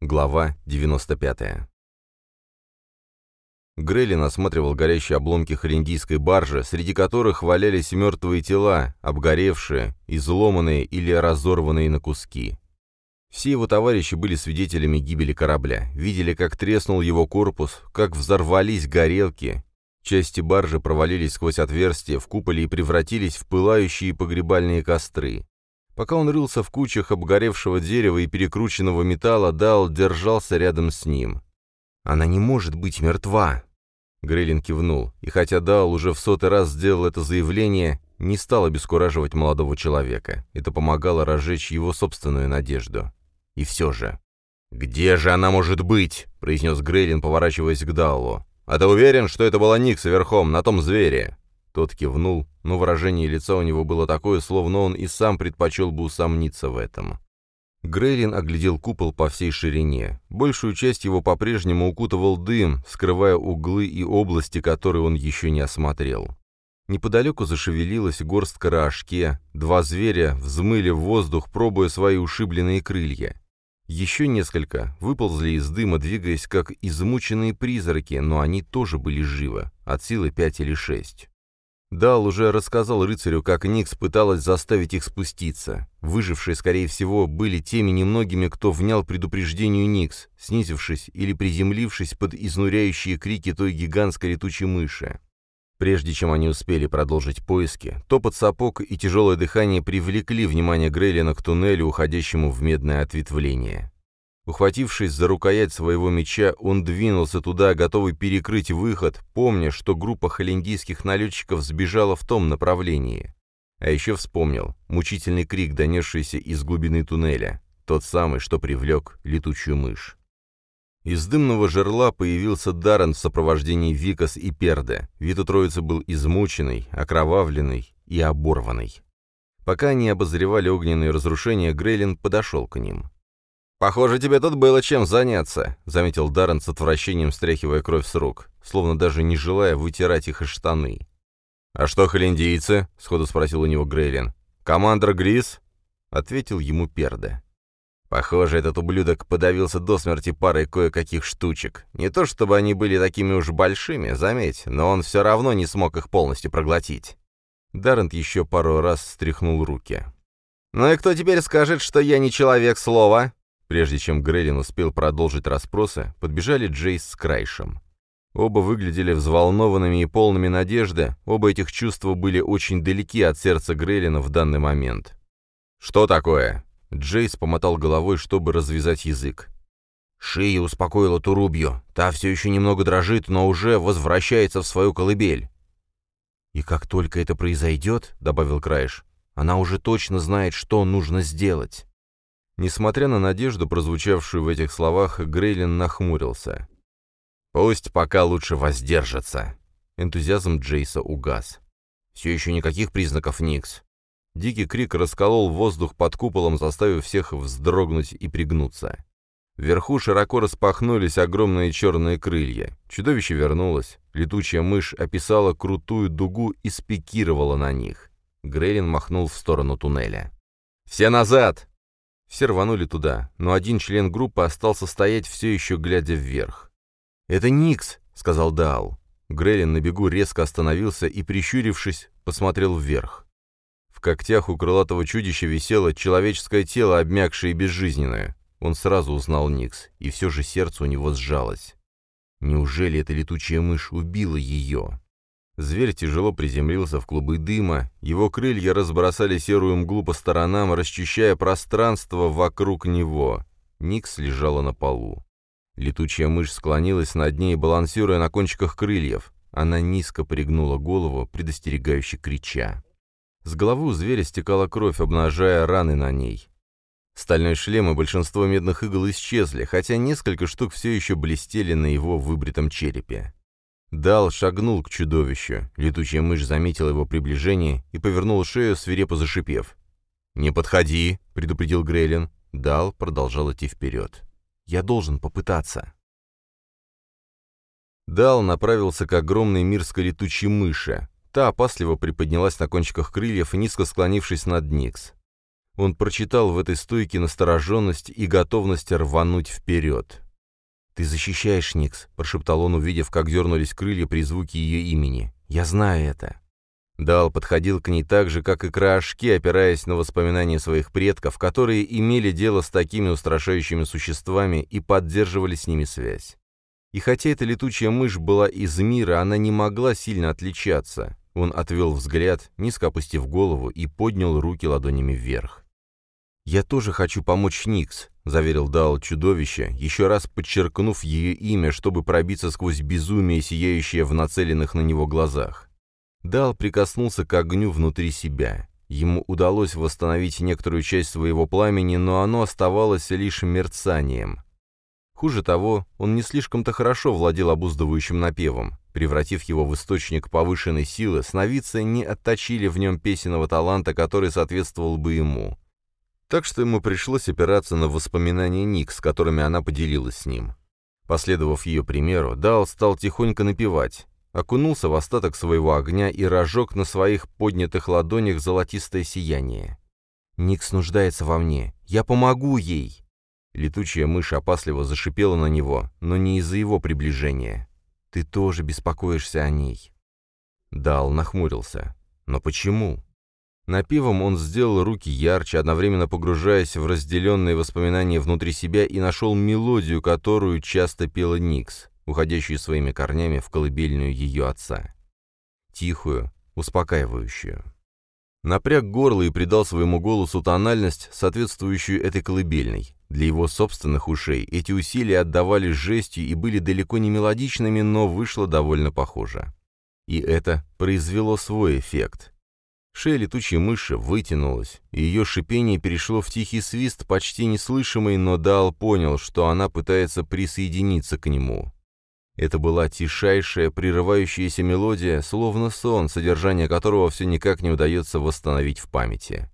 Глава 95. Грейлин осматривал горящие обломки холиндийской баржи, среди которых валялись мертвые тела, обгоревшие, изломанные или разорванные на куски. Все его товарищи были свидетелями гибели корабля, видели, как треснул его корпус, как взорвались горелки, части баржи провалились сквозь отверстия в куполе и превратились в пылающие погребальные костры. Пока он рылся в кучах обгоревшего дерева и перекрученного металла, Дал держался рядом с ним. «Она не может быть мертва!» Грейлин кивнул, и хотя Дал уже в сотый раз сделал это заявление, не стал обескураживать молодого человека. Это помогало разжечь его собственную надежду. И все же... «Где же она может быть?» — произнес Грейлин, поворачиваясь к Даллу. «А ты уверен, что это была Никса верхом, на том звере?» Тот кивнул, но выражение лица у него было такое, словно он и сам предпочел бы усомниться в этом. Грейлин оглядел купол по всей ширине. Большую часть его по-прежнему укутывал дым, скрывая углы и области, которые он еще не осмотрел. Неподалеку зашевелилась горстка рожке, два зверя взмыли в воздух, пробуя свои ушибленные крылья. Еще несколько выползли из дыма, двигаясь как измученные призраки, но они тоже были живы, от силы пять или шесть. Дал уже рассказал рыцарю, как Никс пыталась заставить их спуститься. Выжившие, скорее всего, были теми немногими, кто внял предупреждению Никс, снизившись или приземлившись под изнуряющие крики той гигантской летучей мыши. Прежде чем они успели продолжить поиски, топот сапог и тяжелое дыхание привлекли внимание Грейлина к туннелю, уходящему в медное ответвление. Ухватившись за рукоять своего меча, он двинулся туда, готовый перекрыть выход, помня, что группа холиндийских налетчиков сбежала в том направлении. А еще вспомнил мучительный крик, донесшийся из глубины туннеля, тот самый, что привлек летучую мышь. Из дымного жерла появился Даррен в сопровождении Викас и Перда. Вид у троицы был измученный, окровавленный и оборванный. Пока они обозревали огненные разрушения, Грейлин подошел к ним. «Похоже, тебе тут было чем заняться», — заметил Даррен с отвращением, стряхивая кровь с рук, словно даже не желая вытирать их из штаны. «А что холиндийцы?» — сходу спросил у него Грейлин. «Командор Грис?» — ответил ему Перда. Похоже, этот ублюдок подавился до смерти парой кое-каких штучек. Не то чтобы они были такими уж большими, заметь, но он все равно не смог их полностью проглотить. Даррент еще пару раз стряхнул руки. «Ну и кто теперь скажет, что я не человек слова?» Прежде чем Грейлин успел продолжить расспросы, подбежали Джейс с Крайшем. Оба выглядели взволнованными и полными надежды, оба этих чувства были очень далеки от сердца Грейлина в данный момент. «Что такое?» Джейс помотал головой, чтобы развязать язык. Шия успокоила Турубью. Та все еще немного дрожит, но уже возвращается в свою колыбель. «И как только это произойдет», — добавил Крайш, — «она уже точно знает, что нужно сделать». Несмотря на надежду, прозвучавшую в этих словах, Грейлин нахмурился. «Пусть пока лучше воздержится». Энтузиазм Джейса угас. «Все еще никаких признаков Никс». Дикий крик расколол воздух под куполом, заставив всех вздрогнуть и пригнуться. Вверху широко распахнулись огромные черные крылья. Чудовище вернулось. Летучая мышь описала крутую дугу и спикировала на них. Грейлин махнул в сторону туннеля. «Все назад!» Все рванули туда, но один член группы остался стоять все еще глядя вверх. «Это Никс», — сказал Даал. Грейлин на бегу резко остановился и, прищурившись, посмотрел вверх. В когтях у крылатого чудища висело человеческое тело, обмякшее и безжизненное. Он сразу узнал Никс, и все же сердце у него сжалось. Неужели эта летучая мышь убила ее? Зверь тяжело приземлился в клубы дыма, его крылья разбросали серую мглу по сторонам, расчищая пространство вокруг него. Никс лежала на полу. Летучая мышь склонилась над ней, балансируя на кончиках крыльев. Она низко пригнула голову, предостерегающе крича. С головы у зверя стекала кровь, обнажая раны на ней. Стальной шлем и большинство медных игл исчезли, хотя несколько штук все еще блестели на его выбритом черепе. Дал шагнул к чудовищу. Летучая мышь заметила его приближение и повернула шею, свирепо зашипев. «Не подходи», — предупредил Грейлин. Дал продолжал идти вперед. «Я должен попытаться». Дал направился к огромной мирской летучей мыши. Та опасливо приподнялась на кончиках крыльев, низко склонившись над Никс. Он прочитал в этой стойке настороженность и готовность рвануть вперед. «Ты защищаешь, Никс», — прошептал он, увидев, как дернулись крылья при звуке ее имени. «Я знаю это». Дал подходил к ней так же, как и Краашки, опираясь на воспоминания своих предков, которые имели дело с такими устрашающими существами и поддерживали с ними связь. И хотя эта летучая мышь была из мира, она не могла сильно отличаться. Он отвел взгляд, низко опустив голову, и поднял руки ладонями вверх. «Я тоже хочу помочь Никс», — заверил Дал чудовище, еще раз подчеркнув ее имя, чтобы пробиться сквозь безумие, сияющее в нацеленных на него глазах. Дал прикоснулся к огню внутри себя. Ему удалось восстановить некоторую часть своего пламени, но оно оставалось лишь мерцанием. Хуже того, он не слишком-то хорошо владел обуздывающим напевом. Превратив его в источник повышенной силы, сновидцы не отточили в нем песенного таланта, который соответствовал бы ему. Так что ему пришлось опираться на воспоминания Ник, с которыми она поделилась с ним. Последовав ее примеру, Дал стал тихонько напевать окунулся в остаток своего огня и разжег на своих поднятых ладонях золотистое сияние. «Никс нуждается во мне. Я помогу ей!» Летучая мышь опасливо зашипела на него, но не из-за его приближения. «Ты тоже беспокоишься о ней». Дал нахмурился. «Но почему?» Напивом он сделал руки ярче, одновременно погружаясь в разделенные воспоминания внутри себя и нашел мелодию, которую часто пела Никс уходящую своими корнями в колыбельную ее отца. Тихую, успокаивающую. Напряг горло и придал своему голосу тональность, соответствующую этой колыбельной. Для его собственных ушей эти усилия отдавались жестью и были далеко не мелодичными, но вышло довольно похоже. И это произвело свой эффект. Шея летучей мыши вытянулась, и ее шипение перешло в тихий свист, почти неслышимый, но Дал понял, что она пытается присоединиться к нему. Это была тишайшая, прерывающаяся мелодия, словно сон, содержание которого все никак не удается восстановить в памяти.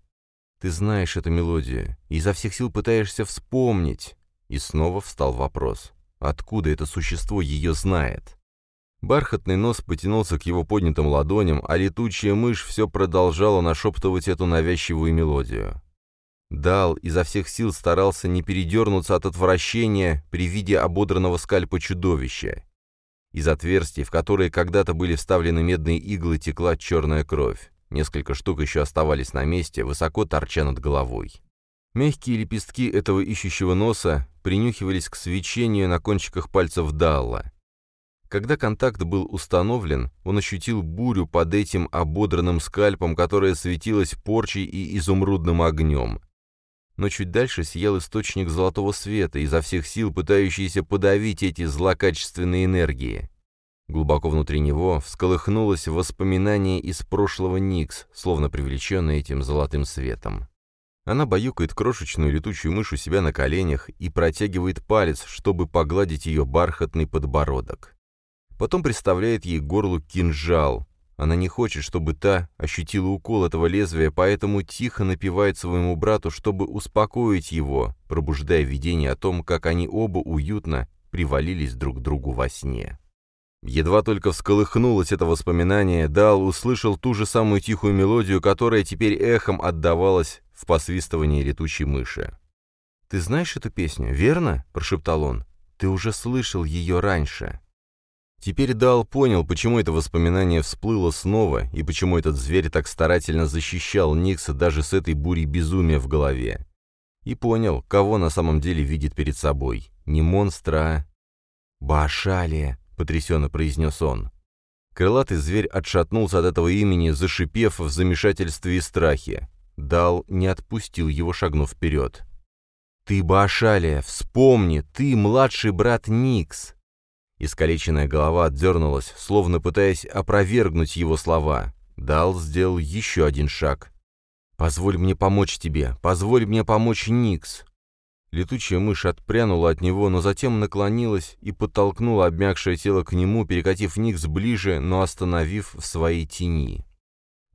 Ты знаешь эту мелодию, и изо всех сил пытаешься вспомнить. И снова встал вопрос, откуда это существо ее знает? Бархатный нос потянулся к его поднятым ладоням, а летучая мышь все продолжала нашептывать эту навязчивую мелодию. Дал изо всех сил старался не передернуться от отвращения при виде ободранного скальпа чудовища. Из отверстий, в которые когда-то были вставлены медные иглы, текла черная кровь. Несколько штук еще оставались на месте, высоко торча над головой. Мягкие лепестки этого ищущего носа принюхивались к свечению на кончиках пальцев Далла. Когда контакт был установлен, он ощутил бурю под этим ободранным скальпом, которая светилась порчей и изумрудным огнем. Но чуть дальше сиял источник золотого света, изо всех сил пытающийся подавить эти злокачественные энергии. Глубоко внутри него всколыхнулось воспоминание из прошлого Никс, словно привлеченное этим золотым светом. Она баюкает крошечную летучую мышь у себя на коленях и протягивает палец, чтобы погладить ее бархатный подбородок. Потом представляет ей горлу кинжал, она не хочет, чтобы та ощутила укол этого лезвия, поэтому тихо напевает своему брату, чтобы успокоить его, пробуждая видение о том, как они оба уютно привалились друг к другу во сне. Едва только всколыхнулось это воспоминание, Дал услышал ту же самую тихую мелодию, которая теперь эхом отдавалась в посвистывании летучей мыши. «Ты знаешь эту песню, верно?» — прошептал он. «Ты уже слышал ее раньше». Теперь Дал понял, почему это воспоминание всплыло снова, и почему этот зверь так старательно защищал Никса даже с этой бурей безумия в голове. И понял, кого на самом деле видит перед собой. Не монстра, а... «Баашалия», — потрясенно произнес он. Крылатый зверь отшатнулся от этого имени, зашипев в замешательстве и страхе. Дал не отпустил его, шагнув вперед. «Ты, Баашалия, вспомни, ты младший брат Никс!» Искалеченная голова отдернулась, словно пытаясь опровергнуть его слова. Дал сделал еще один шаг. «Позволь мне помочь тебе, позволь мне помочь Никс!» Летучая мышь отпрянула от него, но затем наклонилась и подтолкнула обмякшее тело к нему, перекатив Никс ближе, но остановив в своей тени.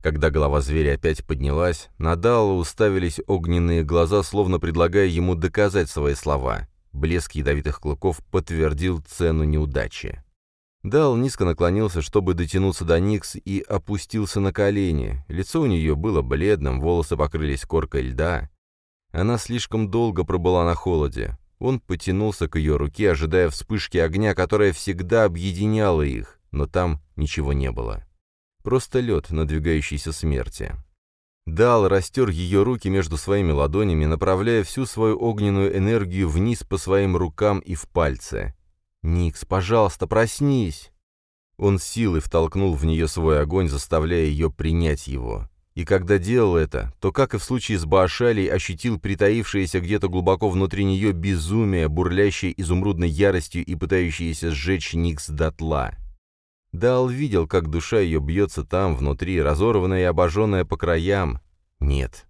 Когда голова зверя опять поднялась, на Далла уставились огненные глаза, словно предлагая ему доказать свои слова. Блеск ядовитых клыков подтвердил цену неудачи. Дал низко наклонился, чтобы дотянуться до Никс, и опустился на колени. Лицо у нее было бледным, волосы покрылись коркой льда. Она слишком долго пробыла на холоде. Он потянулся к ее руке, ожидая вспышки огня, которая всегда объединяла их, но там ничего не было. Просто лед надвигающейся смерти. Дал растер ее руки между своими ладонями, направляя всю свою огненную энергию вниз по своим рукам и в пальцы. «Никс, пожалуйста, проснись!» Он силой втолкнул в нее свой огонь, заставляя ее принять его. И когда делал это, то, как и в случае с Баашалей, ощутил притаившееся где-то глубоко внутри нее безумие, бурлящее изумрудной яростью и пытающееся сжечь Никс дотла. Дал видел, как душа ее бьется там, внутри, разорванная и обожженная по краям. Нет.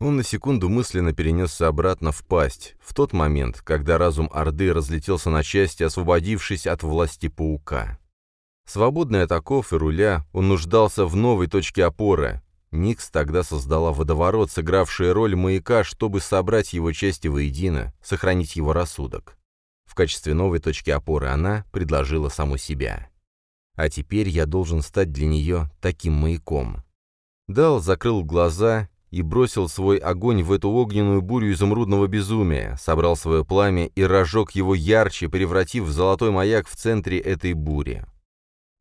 Он на секунду мысленно перенесся обратно в пасть, в тот момент, когда разум Орды разлетелся на части, освободившись от власти паука. Свободный от оков и руля, он нуждался в новой точке опоры. Никс тогда создала водоворот, сыгравший роль маяка, чтобы собрать его части воедино, сохранить его рассудок. В качестве новой точки опоры она предложила саму себя. А теперь я должен стать для нее таким маяком. Дал закрыл глаза и бросил свой огонь в эту огненную бурю изумрудного безумия, собрал свое пламя и разжег его ярче, превратив в золотой маяк в центре этой бури.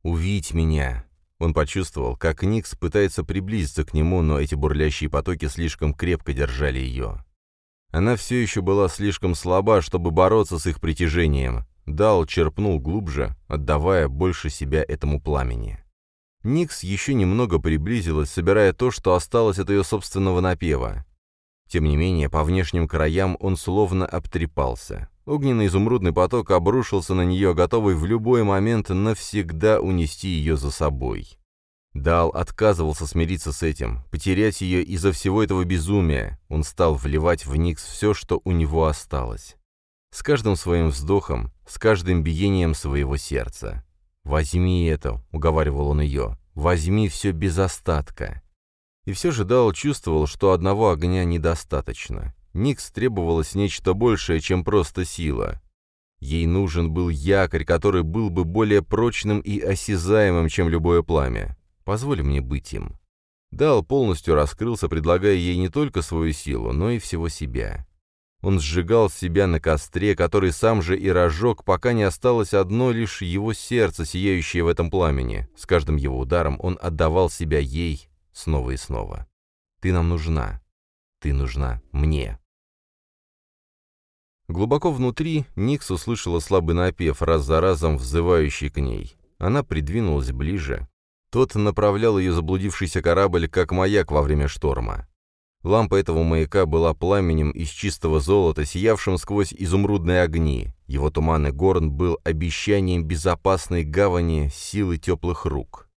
«Увидь меня!» Он почувствовал, как Никс пытается приблизиться к нему, но эти бурлящие потоки слишком крепко держали ее. Она все еще была слишком слаба, чтобы бороться с их притяжением, Дал черпнул глубже, отдавая больше себя этому пламени. Никс еще немного приблизилась, собирая то, что осталось от ее собственного напева. Тем не менее, по внешним краям он словно обтрепался. Огненный изумрудный поток обрушился на нее, готовый в любой момент навсегда унести ее за собой. Дал отказывался смириться с этим, потерять ее из-за всего этого безумия. Он стал вливать в Никс все, что у него осталось. С каждым своим вздохом, с каждым биением своего сердца. «Возьми это», — уговаривал он ее, — «возьми все без остатка». И все же Дал чувствовал, что одного огня недостаточно. Никс требовалось нечто большее, чем просто сила. Ей нужен был якорь, который был бы более прочным и осязаемым, чем любое пламя. Позволь мне быть им. Дал полностью раскрылся, предлагая ей не только свою силу, но и всего себя. Он сжигал себя на костре, который сам же и разжег, пока не осталось одно лишь его сердце, сияющее в этом пламени. С каждым его ударом он отдавал себя ей снова и снова. «Ты нам нужна. Ты нужна мне». Глубоко внутри Никс услышала слабый напев, раз за разом взывающий к ней. Она придвинулась ближе. Тот направлял ее заблудившийся корабль, как маяк во время шторма. Лампа этого маяка была пламенем из чистого золота, сиявшим сквозь изумрудные огни. Его туманный горн был обещанием безопасной гавани силы теплых рук.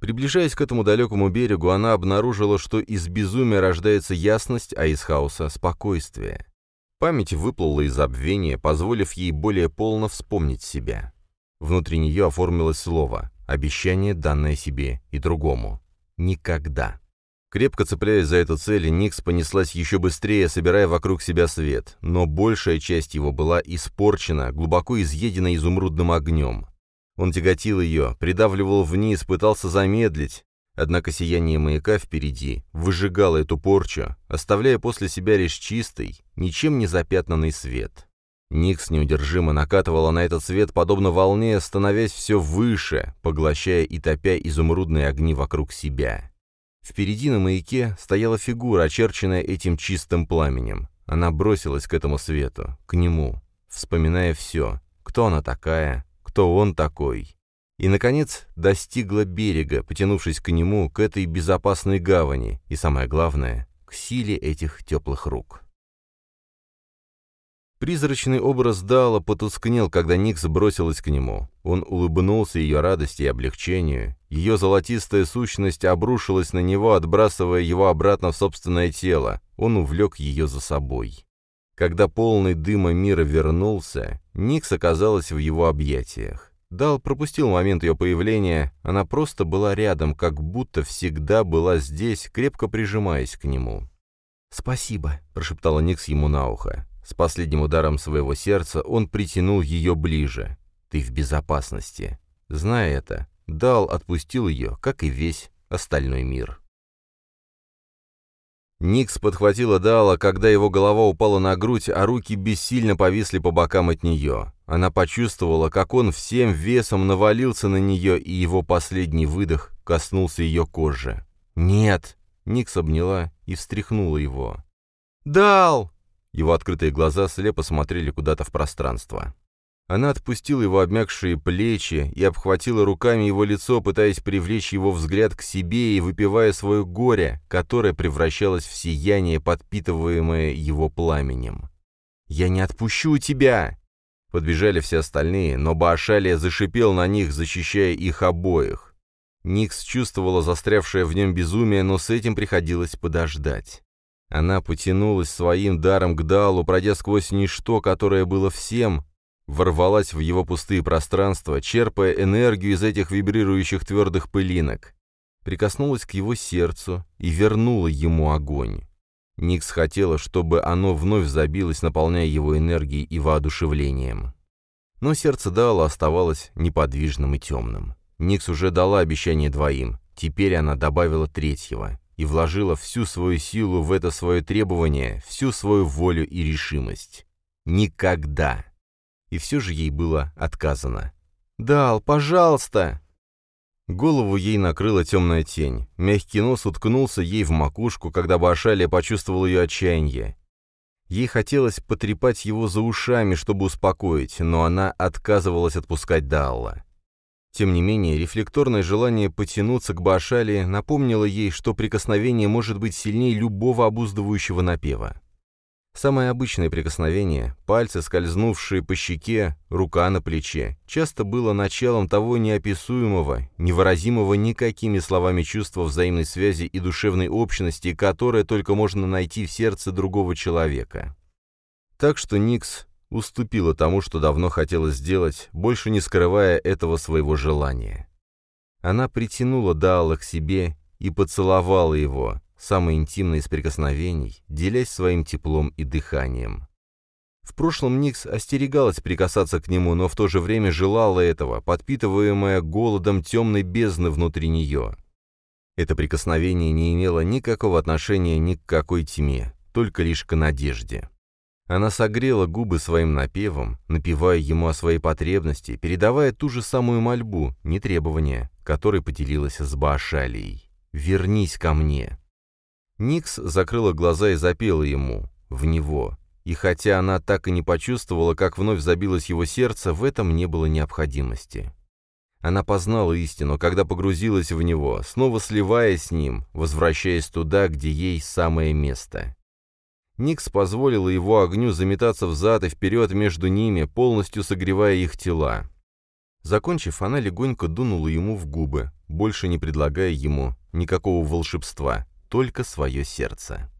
Приближаясь к этому далекому берегу, она обнаружила, что из безумия рождается ясность, а из хаоса — спокойствие. Память выплыла из забвения, позволив ей более полно вспомнить себя. Внутри нее оформилось слово, обещание, данное себе и другому. Никогда. Крепко цепляясь за эту цель, Никс понеслась еще быстрее, собирая вокруг себя свет, но большая часть его была испорчена, глубоко изъедена изумрудным огнем. Он тяготил ее, придавливал вниз, пытался замедлить, однако сияние маяка впереди выжигало эту порчу, оставляя после себя лишь чистый, ничем не запятнанный свет. Никс неудержимо накатывала на этот свет, подобно волне, становясь все выше, поглощая и топя изумрудные огни вокруг себя. Впереди на маяке стояла фигура, очерченная этим чистым пламенем. Она бросилась к этому свету, к нему, вспоминая все, кто она такая, кто он такой. И, наконец, достигла берега, потянувшись к нему, к этой безопасной гавани, и, самое главное, к силе этих теплых рук. Призрачный образ Дала потускнел, когда Никс бросилась к нему. Он улыбнулся ее радости и облегчению. Ее золотистая сущность обрушилась на него, отбрасывая его обратно в собственное тело. Он увлек ее за собой. Когда полный дыма мира вернулся, Никс оказалась в его объятиях. Дал пропустил момент ее появления, она просто была рядом, как будто всегда была здесь, крепко прижимаясь к нему. «Спасибо», — прошептала Никс ему на ухо. С последним ударом своего сердца он притянул ее ближе. «Ты в безопасности». Зная это, Дал отпустил ее, как и весь остальной мир. Никс подхватила Дала, когда его голова упала на грудь, а руки бессильно повисли по бокам от нее. Она почувствовала, как он всем весом навалился на нее, и его последний выдох коснулся ее кожи. «Нет!» — Никс обняла и встряхнула его. «Дал!» Его открытые глаза слепо смотрели куда-то в пространство. Она отпустила его обмякшие плечи и обхватила руками его лицо, пытаясь привлечь его взгляд к себе и выпивая свое горе, которое превращалось в сияние, подпитываемое его пламенем. «Я не отпущу тебя!» Подбежали все остальные, но Баашалия зашипел на них, защищая их обоих. Никс чувствовала застрявшее в нем безумие, но с этим приходилось подождать. Она потянулась своим даром к Далу, пройдя сквозь ничто, которое было всем, ворвалась в его пустые пространства, черпая энергию из этих вибрирующих твердых пылинок, прикоснулась к его сердцу и вернула ему огонь. Никс хотела, чтобы оно вновь забилось, наполняя его энергией и воодушевлением. Но сердце Дала оставалось неподвижным и темным. Никс уже дала обещание двоим, теперь она добавила третьего и вложила всю свою силу в это свое требование, всю свою волю и решимость. Никогда и все же ей было отказано. «Дал, пожалуйста!» Голову ей накрыла темная тень. Мягкий нос уткнулся ей в макушку, когда Башалия почувствовал ее отчаяние. Ей хотелось потрепать его за ушами, чтобы успокоить, но она отказывалась отпускать Далла. Тем не менее, рефлекторное желание потянуться к Башалии напомнило ей, что прикосновение может быть сильнее любого обуздывающего напева. Самое обычное прикосновение, пальцы, скользнувшие по щеке, рука на плече, часто было началом того неописуемого, невыразимого никакими словами чувства взаимной связи и душевной общности, которое только можно найти в сердце другого человека. Так что Никс уступила тому, что давно хотела сделать, больше не скрывая этого своего желания. Она притянула Даала к себе и поцеловала его, самое интимное из прикосновений, делясь своим теплом и дыханием. В прошлом Никс остерегалась прикасаться к нему, но в то же время желала этого, подпитываемая голодом темной бездны внутри нее. Это прикосновение не имело никакого отношения ни к какой тьме, только лишь к надежде. Она согрела губы своим напевом, напевая ему о своей потребности, передавая ту же самую мольбу, не требование, которой поделилась с Баашалией. «Вернись ко мне». Никс закрыла глаза и запела ему, в него. И хотя она так и не почувствовала, как вновь забилось его сердце, в этом не было необходимости. Она познала истину, когда погрузилась в него, снова сливаясь с ним, возвращаясь туда, где ей самое место. Никс позволила его огню заметаться взад и вперед между ними, полностью согревая их тела. Закончив, она легонько дунула ему в губы, больше не предлагая ему никакого волшебства, только свое сердце.